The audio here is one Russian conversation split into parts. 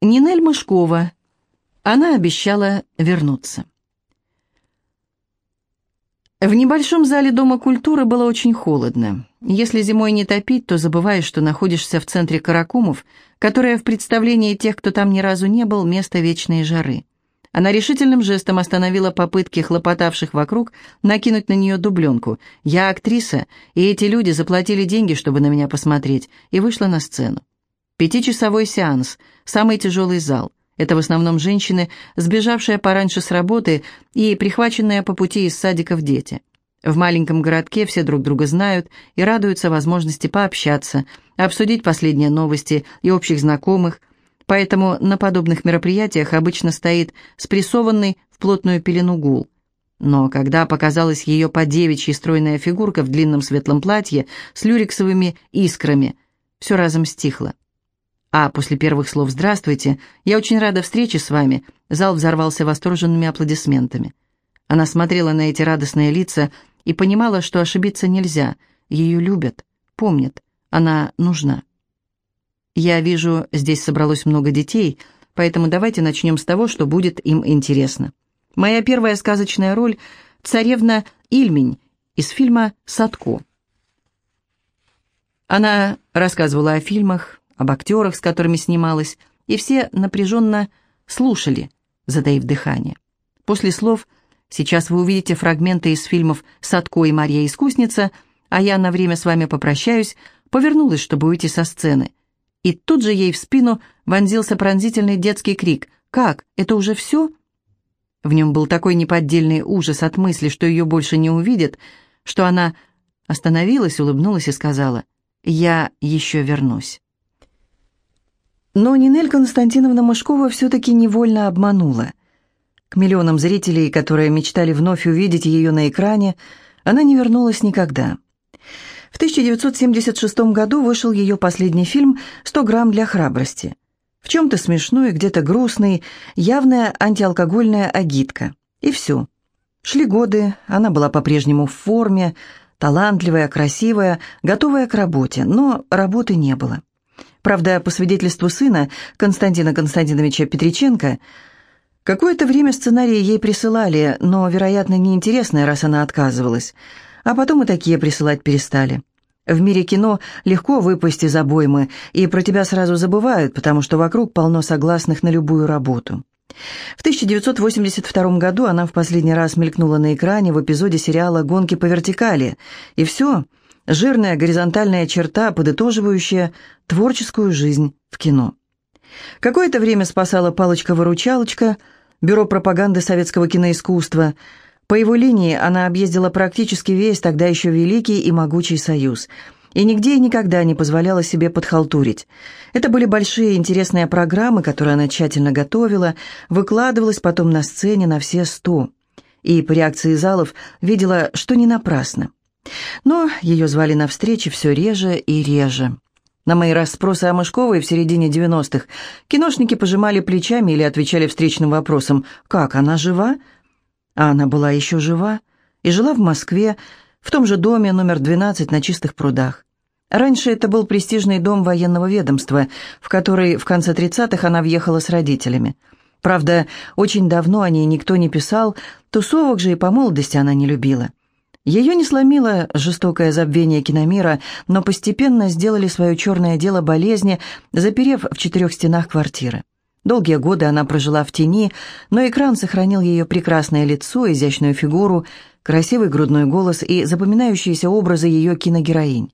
Нинель Мышкова. Она обещала вернуться. В небольшом зале Дома культуры было очень холодно. Если зимой не топить, то забываешь, что находишься в центре Каракумов, которое в представлении тех, кто там ни разу не был, место вечной жары. Она решительным жестом остановила попытки хлопотавших вокруг накинуть на нее дубленку. «Я актриса, и эти люди заплатили деньги, чтобы на меня посмотреть», и вышла на сцену. Пятичасовой сеанс, самый тяжелый зал. Это в основном женщины, сбежавшие пораньше с работы и прихваченные по пути из садиков дети. В маленьком городке все друг друга знают и радуются возможности пообщаться, обсудить последние новости и общих знакомых, поэтому на подобных мероприятиях обычно стоит спрессованный в плотную пелену гул. Но когда показалась ее подевичья стройная фигурка в длинном светлом платье с люрексовыми искрами, все разом стихло. А после первых слов «Здравствуйте, я очень рада встрече с вами», зал взорвался восторженными аплодисментами. Она смотрела на эти радостные лица и понимала, что ошибиться нельзя. Ее любят, помнят, она нужна. Я вижу, здесь собралось много детей, поэтому давайте начнем с того, что будет им интересно. Моя первая сказочная роль — царевна Ильмень из фильма «Садко». Она рассказывала о фильмах, об актерах, с которыми снималась, и все напряженно слушали, затаив дыхание. После слов «Сейчас вы увидите фрагменты из фильмов «Садко и Марья Искусница», а я на время с вами попрощаюсь», повернулась, чтобы уйти со сцены. И тут же ей в спину вонзился пронзительный детский крик «Как? Это уже все?» В нем был такой неподдельный ужас от мысли, что ее больше не увидят, что она остановилась, улыбнулась и сказала «Я еще вернусь». Но Нинель Константиновна Мышкова все-таки невольно обманула. К миллионам зрителей, которые мечтали вновь увидеть ее на экране, она не вернулась никогда. В 1976 году вышел ее последний фильм «100 грамм для храбрости». В чем-то смешной, где-то грустный, явная антиалкогольная агитка. И все. Шли годы, она была по-прежнему в форме, талантливая, красивая, готовая к работе, но работы не было. Правда, по свидетельству сына, Константина Константиновича Петриченко, какое-то время сценарии ей присылали, но, вероятно, неинтересное, раз она отказывалась. А потом и такие присылать перестали. В мире кино легко выпасть из обоймы, и про тебя сразу забывают, потому что вокруг полно согласных на любую работу. В 1982 году она в последний раз мелькнула на экране в эпизоде сериала «Гонки по вертикали», и все – жирная горизонтальная черта, подытоживающая творческую жизнь в кино. Какое-то время спасала палочка-выручалочка, бюро пропаганды советского киноискусства. По его линии она объездила практически весь тогда еще великий и могучий союз – и нигде и никогда не позволяла себе подхалтурить. Это были большие интересные программы, которые она тщательно готовила, выкладывалась потом на сцене на все сто. И по реакции залов видела, что не напрасно. Но ее звали на встречи все реже и реже. На мои расспросы о Мышковой в середине 90-х киношники пожимали плечами или отвечали встречным вопросом «Как, она жива?» А она была еще жива и жила в Москве, в том же доме номер 12 на Чистых прудах. Раньше это был престижный дом военного ведомства, в который в конце 30-х она въехала с родителями. Правда, очень давно о ней никто не писал, тусовок же и по молодости она не любила. Ее не сломило жестокое забвение киномира, но постепенно сделали свое черное дело болезни, заперев в четырех стенах квартиры. Долгие годы она прожила в тени, но экран сохранил ее прекрасное лицо, изящную фигуру, красивый грудной голос и запоминающиеся образы ее киногероинь.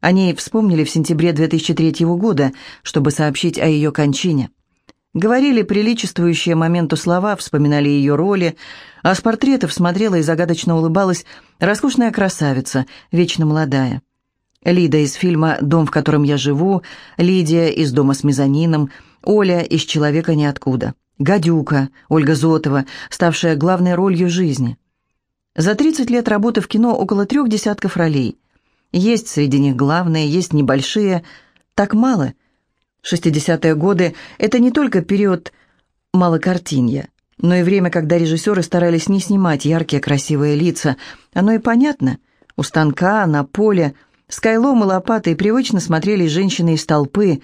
О ней вспомнили в сентябре 2003 года, чтобы сообщить о ее кончине. Говорили приличествующие моменту слова, вспоминали ее роли, а с портретов смотрела и загадочно улыбалась роскошная красавица, вечно молодая. Лида из фильма «Дом, в котором я живу», Лидия из «Дома с мезонином», Оля из «Человека ниоткуда», Гадюка, Ольга Зотова, ставшая главной ролью жизни. За 30 лет работы в кино около трех десятков ролей. Есть среди них главные, есть небольшие. Так мало – 60-е годы – это не только период малокартинья, но и время, когда режиссеры старались не снимать яркие красивые лица. Оно и понятно. У станка, на поле, с кайлом и лопатой привычно смотрели женщины из толпы.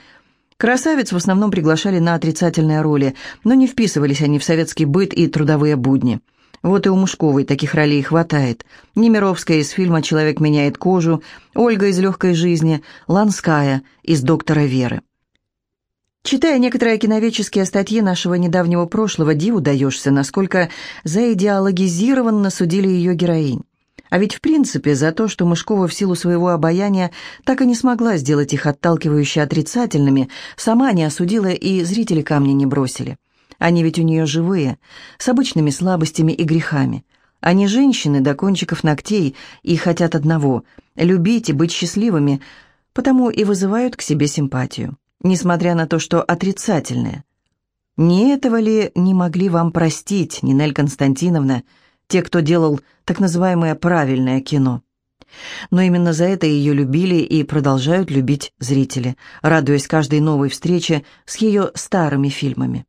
Красавиц в основном приглашали на отрицательные роли, но не вписывались они в советский быт и трудовые будни. Вот и у Мушковой таких ролей хватает. Немировская из фильма «Человек меняет кожу», Ольга из «Легкой жизни», Ланская из «Доктора Веры». Читая некоторые киновеческие статьи нашего недавнего прошлого, диву даешься, насколько заидеологизированно судили ее героинь. А ведь в принципе за то, что Мышкова в силу своего обаяния так и не смогла сделать их отталкивающе отрицательными, сама не осудила и зрители камни не бросили. Они ведь у нее живые, с обычными слабостями и грехами. Они женщины до кончиков ногтей и хотят одного – любить и быть счастливыми, потому и вызывают к себе симпатию, несмотря на то, что отрицательное. Не этого ли не могли вам простить, Нинель Константиновна, – те, кто делал так называемое правильное кино. Но именно за это ее любили и продолжают любить зрители, радуясь каждой новой встрече с ее старыми фильмами.